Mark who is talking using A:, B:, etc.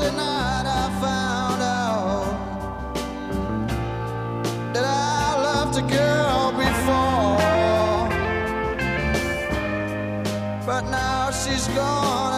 A: I found out that I loved a girl before, but now she's gone.